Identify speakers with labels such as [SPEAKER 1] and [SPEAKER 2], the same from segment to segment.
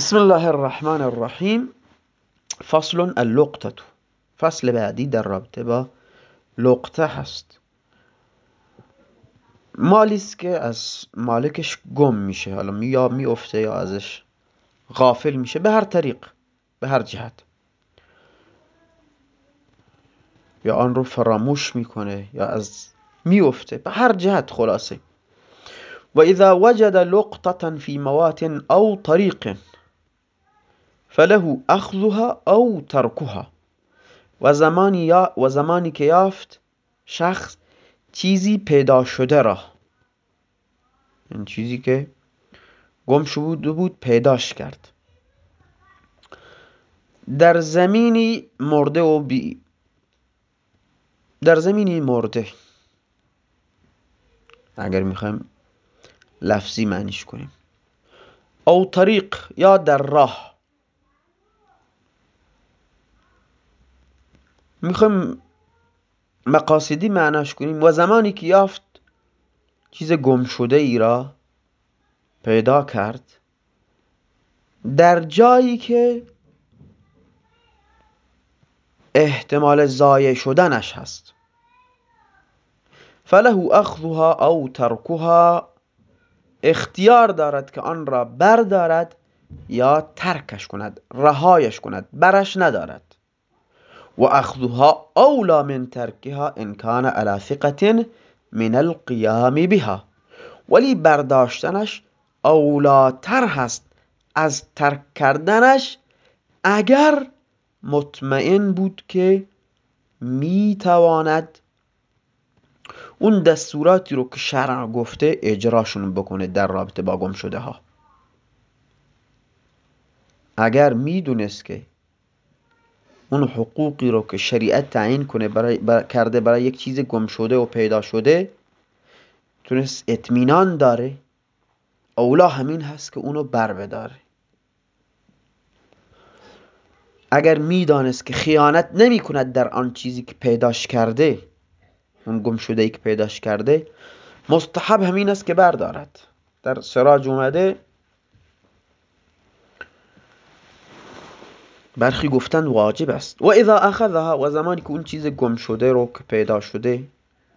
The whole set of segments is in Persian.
[SPEAKER 1] بسم الله الرحمن الرحیم فصل اللقطه فصل بعدی در رابطه با لقطه هست مالی است که از مالکش گم میشه حالا یا میفته یا ازش غافل میشه به هر طریق به هر جهت یا آن رو فراموش می‌کنه یا از میفته به هر جهت خلاصه و اذا وجد لقطه في موات او طریق فله اخذها او ترکها و زمانی, و زمانی که یافت شخص چیزی پیدا شده را. این چیزی که گم شده بود پیداش کرد. در زمینی مرده و بی در زمینی مرده. اگر می‌خوایم لفظی معنیش کنیم. او طریق یا در راه. می‌خوایم مقاصدی معناش کنیم. و زمانی که یافت چیز گم شده ای را پیدا کرد. در جایی که احتمال ضایع شدنش هست. فله اخذها او ترکها. اختیار دارد که آن را بردارد یا ترکش کند رهایش کند. برش ندارد. و اخذها اولا من ترکها ان کان على من القیام بها. ولی برداشتنش اولاتر هست از ترک کردنش اگر مطمئن بود که می‌تواند اون دستوراتی رو که شرع گفته اجراشون بکنه در رابطه با گم شده ها اگر می‌دونست که اون حقوقی رو که شریعت تعیین کنه برای کرده برای یک چیز گم شده و پیدا شده تونست اطمینان داره. اولا همین هست که اونو بر بداره. اگر می‌دانست که خیانت نمی کند در آن چیزی که پیداش کرده اون گم شده ای که پیداش کرده مستحب همین است که بردارد. در سراج اومده برخی گفتن واجب است. و اذا اخذها و زمانی که اون چیز گم شده رو که پیدا شده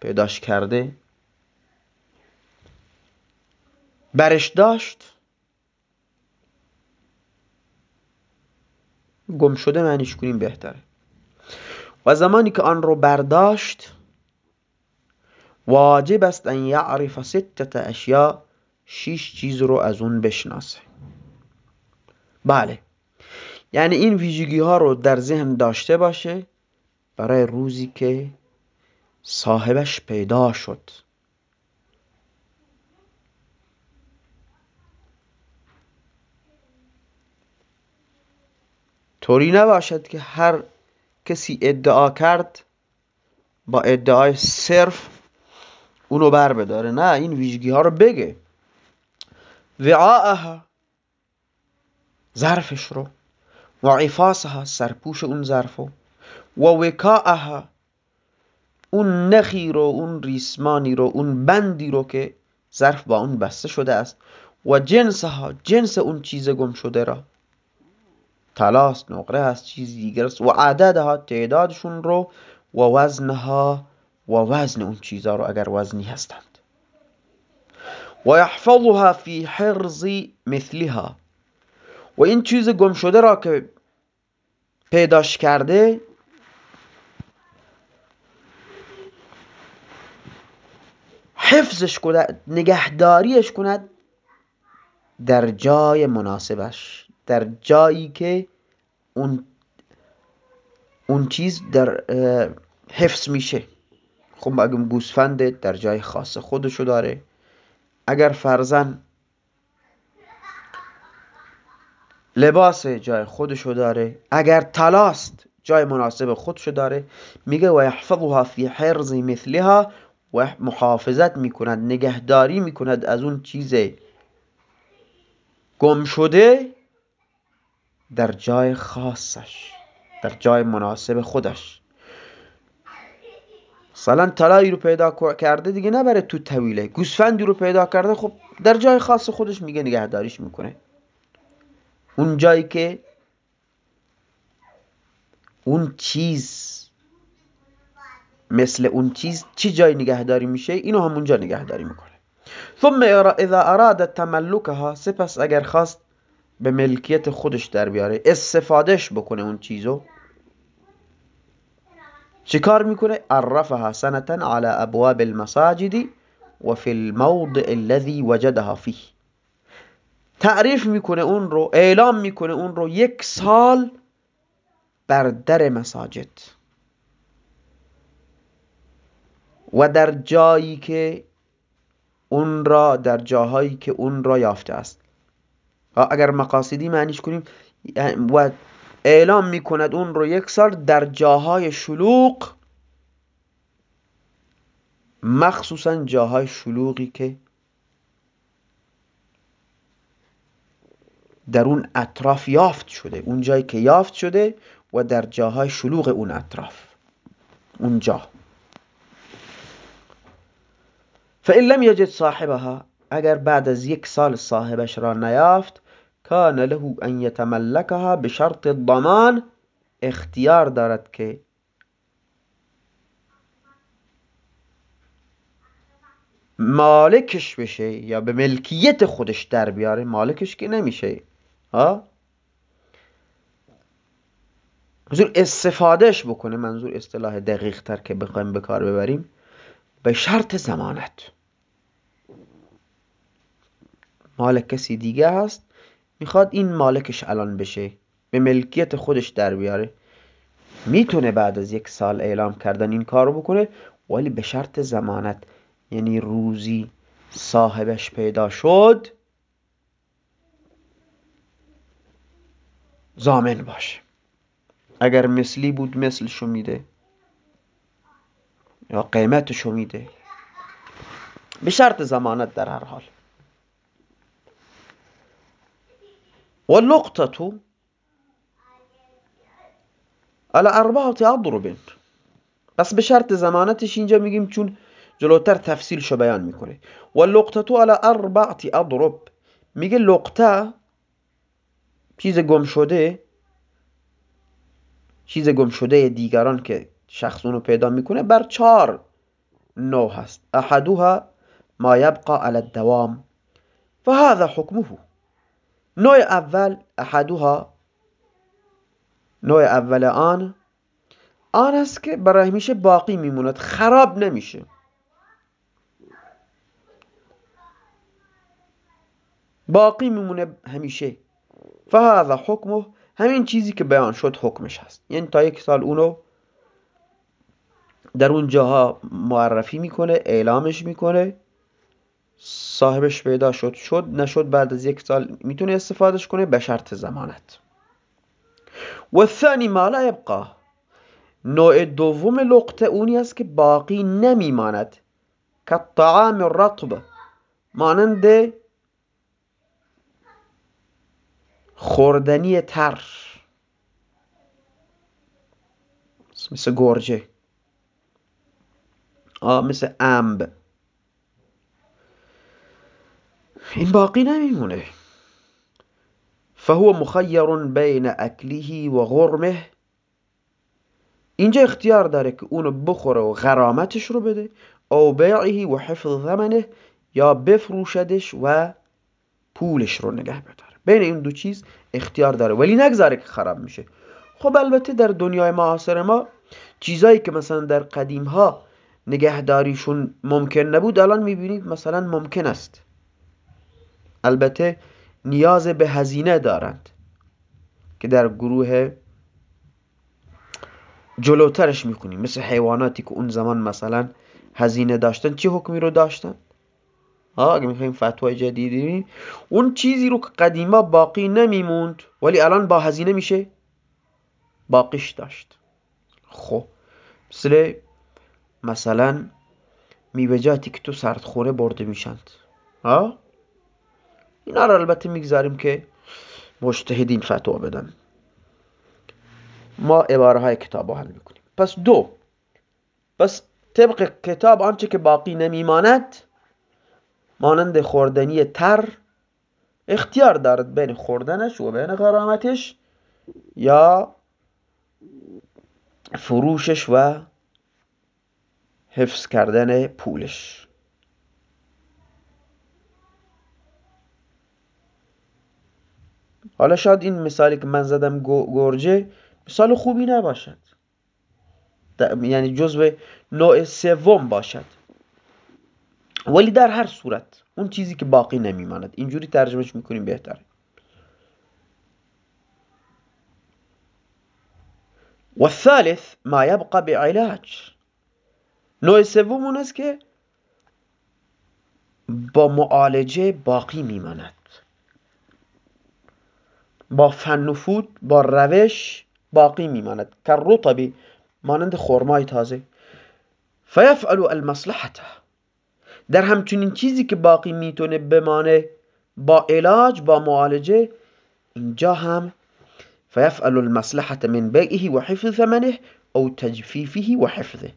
[SPEAKER 1] پیداش کرده برش داشت گم شده معنیش کنیم بهتره. و زمانی که آن رو برداشت واجب است ان یعرف ستت اشیاء شیش چیز رو از اون بشناسه. بله. یعنی این ویژگی ها رو در ذهن داشته باشه برای روزی که صاحبش پیدا شد. طوری نباشد که هر کسی ادعا کرد با ادعای صرف اونو بر بداره. نه این ویژگی ها رو بگه. وعاءها ظرفش رو. و عفاسها سرپوش اون ظرفو و وکاءها اون نخی رو اون ریسمانی رو اون بندی رو که ظرف با اون بسته شده است. و جنسها جنس اون چیز گم شده را. تلاست نقره هست چیزی دیگر است. و عددها تعدادشون رو و وزنها و وزن اون چیزها رو اگر وزنی هستند. و یحفظها فی حرز مثلها و این چیز گم شده را که پیداش کرده. حفظش کند نگهداریش کند در جای مناسبش در جایی که اون اون چیز در حفظ میشه. خب اگه گوسفنده در جای خاص خودشو داره اگر فرزن لباس جای خودشو داره. اگر تلاست جای مناسب خودشو داره. میگه و یحفظها فی حرز مثلها و محافظت می‌کند نگهداری می‌کند از اون چیز گم شده در جای خاصش در جای مناسب خودش. مثلا طلایی رو پیدا کرده دیگه نبره تو طویله. گوسفندی رو پیدا کرده خب در جای خاص خودش میگه نگهداریش می‌کنه. اون جایی که اون چیز مثل اون چیز چی جای نگهداری میشه؟ اینو همونجا نگهداری می‌کنه. ثم اذا اراد تملکها سپس اگر خواست به ملکیت خودش در بیاره استفادهش بکنه اون چیزو چیکار می‌کنه؟ عرفها سنتا على ابواب المساجد وفي الموضع الذي وجدها فيه تعریف می‌کنه اون رو اعلام می‌کنه اون رو یک سال بر در مساجد. و در جایی که اون را در جاهایی که اون را یافته است. اگر مقاصدی معنیش کنیم و اعلام می‌کند اون رو یک سال در جاهای شلوغ مخصوصا جاهای شلوغی که در اون اطراف یافت شده اون جایی که یافت شده و در جاهای شلوغ اون اطراف اونجا. فإن لم يجد صاحبها اگر بعد از یک سال صاحبش را نیافت کان له ان یتملکها به شرط الضمان اختیار دارد که مالکش بشه یا به ملکیت خودش در بیاره. مالکش که نمیشه. ها؟ منظور استفادهش بکنه منظور اصطلاح دقیق تر که بخوایم به کار ببریم به شرط زمانت. مال کسی دیگه هست می‌خواد این مالکش الان بشه به ملکیت خودش در بیاره. می‌تونه بعد از یک سال اعلام کردن این کارو بکنه ولی به شرط زمانت. یعنی روزی صاحبش پیدا شد زامن باشه اگر مثلی بود مثلشو میده. یا قیمتشو میده. به شرط زمانت در هر حال. واللقطة على اربعه اضرب بس به شرط زمانتش اینجا میگیم چون جلوتر تفصیلشو بیان می‌کنه. واللقطة على اربعه اضرب میگه لقطه چیز گم شده چیز گم شده دیگران که شخص اونو پیدا می‌کنه بر چهار نوع هست. احدها ما يبقى على الدوام فهذا حكمه نوع اول احدها نوع اول آن آن است که برای همیشه باقی میموند خراب نمیشه. باقی میمونه همیشه. فهذا حکمه همین چیزی که بیان شد حکمش هست. یعنی تا یک سال اونو در اون جاها معرفی می‌کنه اعلامش می‌کنه. صاحبش پیدا شد شد نشد بعد از یک سال می‌تونه استفادهش کنه به شرط زمانت. و ثانی ما لا یبقا. نوع دوم لقطه اونی است که باقی نمیماند. که طعام رطب مانند خوردنی تر. مثل گرجه. آه مثل امب. این باقی نمیمونه. فهو مخیر بین اکله و غرمه. اینجا اختیار داره که اونو بخوره و غرامتش رو بده او بیعه و حفظ ثمنه یا بفروشدش و پولش رو نگه بداره بین این دو چیز اختیار داره. ولی نگذاره که خراب میشه. خب البته در دنیای معاصر ما چیزایی که مثلا در قدیم ها نگهداریشون ممکن نبود الان می‌بینید مثلا ممکن است. البته نیاز به هزینه دارند که در گروه جلوترش می‌کنیم مثل حیواناتی که اون زمان مثلا هزینه داشتن چه حکمی رو داشتن؟ ها اگه می‌خوایم فتوای جدیدی اون چیزی رو که قدیما باقی نمیموند ولی الان با هزینه میشه باقیش داشت. خب مثل مثلا میوجاتی که تو سردخوره برده میشند ها؟ اینا رو البته می‌گذاریم که مجتهدین فتوا بدن. ما عباره های کتاب حل می‌کنیم. پس دو پس طبق کتاب آنچه که باقی نمیماند مانند خوردنی تر اختیار دارد بین خوردنش و بین غرامتش یا فروشش و حفظ کردن پولش. حالا شاید این مثالی که من زدم گرجه مثال خوبی نباشد. یعنی جزو نوع سوم باشد. ولی در هر صورت اون چیزی که باقی نمیماند. اینجوری ترجمهش می‌کنیم بهتره. و الثالث ما یبقى بعلاج. نوع سوم اون است که با معالجه باقی میماند. با فنفود با روش باقی میماند. که رطبی مانند خرمای تازه. فیفعل المصلحته در همچنین چیزی که باقی می‌تونه بمانه با علاج با معالجه اینجا هم فیفعل المصلحة من بیعه و حفظ ثمنه او تجفیفه و حفظه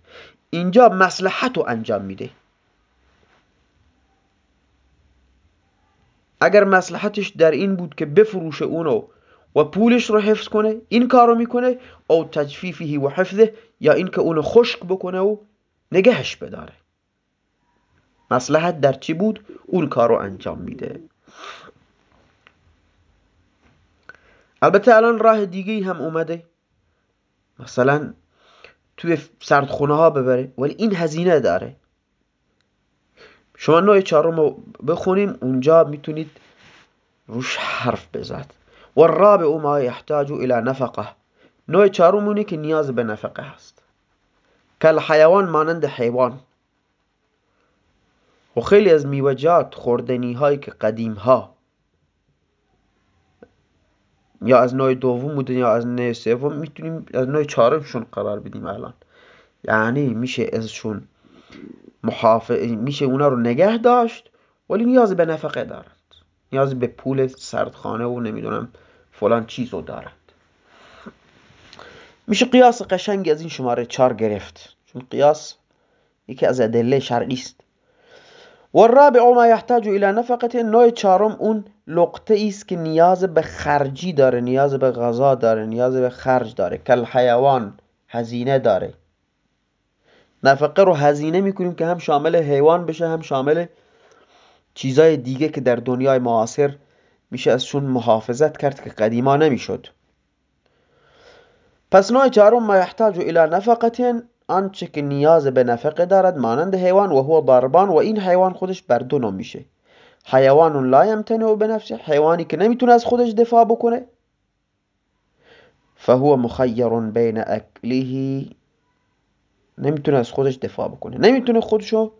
[SPEAKER 1] اینجا مصلحت رو انجام میده. اگر مصلحتش در این بود که بفروشه اونو و پولش رو حفظ کنه این کارو می‌کنه او تجفیفه و حفظه یا اینکه اونو خشک بکنه و نگهش بداره. مصلحت در چی بود؟ اون کارو انجام میده. البته الان راه دیگه هم اومده. مثلا توی سردخونه ها ببره ولی این هزینه داره. شما نوع چهارم رو بخونیم اونجا می‌تونید روش حرف بزد و الرابع ما یحتاج الى نفقه. نوع چهارم که نیاز به نفقه هست. کل حیوان مانند حیوان. و خیلی از میوجات خوردنی هایی که قدیم ها یا از نوع دوم بودن یا از نوع سوم می‌تونیم از نوع چهارمشون قرار بدیم الان. یعنی میشه ازشون محافظ میشه اونا رو نگه داشت ولی نیاز به نفقه دارند. نیاز به پول سردخانه و نمی‌دونم فلان چیز رو دارند. میشه قیاس قشنگی از این شماره چار گرفت. چون قیاس یکی از ادله شرعی است. و الرابع ما یحتاج الى نفقه نوع چهارم اون لقطه است که نیاز به خرجی داره نیاز به غذا داره نیاز به خرج داره. کل حیوان هزینه داره. نفقه رو هزینه می‌کنیم که هم شامل حیوان بشه هم شامل چیزای دیگه که در دنیای معاصر میشه ازشون محافظت کرد که قدیما نمی‌شد. پس نوع چهارم ما یحتاج الى نفقه آنچه که نیاز به نفقه دارد مانند حیوان و هو ضربان و این حیوان خودش بر دو نوع میشه. حیوان لا یمتنع به نفسه حیوانی که نمی‌تونه از خودش دفاع بکنه. فهو مخیر بین اکله نمی‌تونه از خودش دفاع بکنه. نمی‌تونه خودشو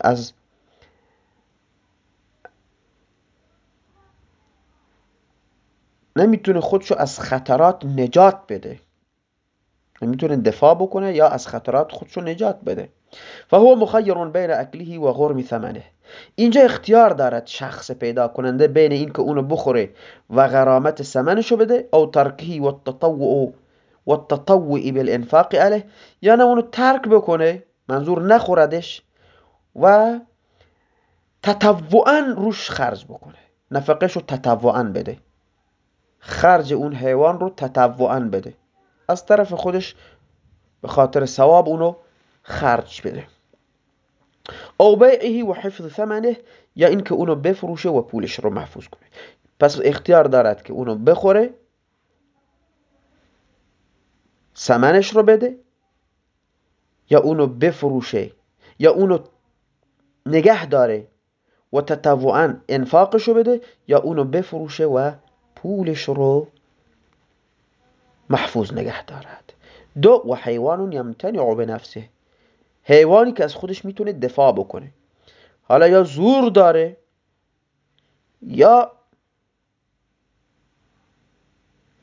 [SPEAKER 1] از نمی‌تونه خودشو از خطرات نجات بده. نمی‌تونه دفاع بکنه یا از خطرات خودشو نجات بده. فهو مخیر بین اکله و غرم ثمنه. اینجا اختیار دارد شخص پیدا کننده بین این که اونو بخوره و غرامت ثمنشو بده او ترکهی و التطوع و التطوع بالانفاق علیه. یا نه اونو ترک بکنه منظور نخوردش و تطوعا روش خرج بکنه. نفقهشو تطوعا بده. خرج اون حیوان رو تطوعا بده. از طرف خودش به خاطر ثواب اونو خرج بده. او بیعه و حفظ ثمنه یا اینکه اونو بفروشه و پولش رو محفوظ کنه. پس اختیار دارد که اونو بخوره ثمنش رو بده یا اونو بفروشه یا اونو نگه داره و تطوعا انفاقش رو بده یا اونو بفروشه و پولش رو محفوظ نگه دارد. دو و حیوان یمتنع به نفسه. حیوانی که از خودش می‌تونه دفاع بکنه. حالا یا زور داره یا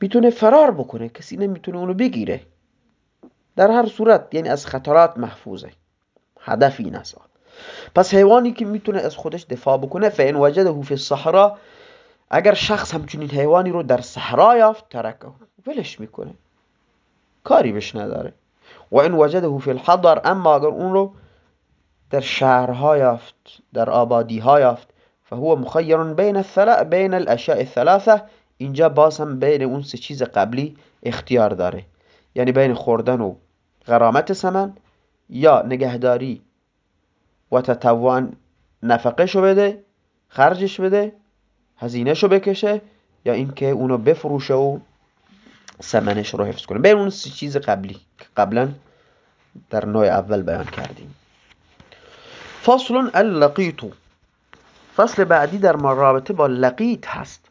[SPEAKER 1] می‌تونه فرار بکنه. کسی نمی‌تونه اونو بگیره. در هر صورت یعنی از خطرات محفوظه. هدف این پس حیوانی که می‌تونه از خودش دفاع بکنه فین وجده فی الصحرا اگر شخص همچنین حیوانی رو در صحرا یافت ترکه. ولش می‌کنه. کاری بهش نداره. و این وجده فی الحضر اما اگر اون رو در شهرها یافت در آبادی ها یافت فهو مخیر بین الثلاث بین الاشیاء الثلاثه. اینجا باز هم بین اون سه چیز قبلی اختیار داره. یعنی بین خوردن و غرامت سمن یا نگهداری و تطوعا نفقه شو بده خرجش بده هزینه شو بکشه یا اینکه اونو بفروشه و سمنش رو حفظ کنه. بین اون سه چیز قبلی که قبلا در نوع اول بیان کردیم. فصل اللقیتو فصل بعدی در رابطه با لقیت هست.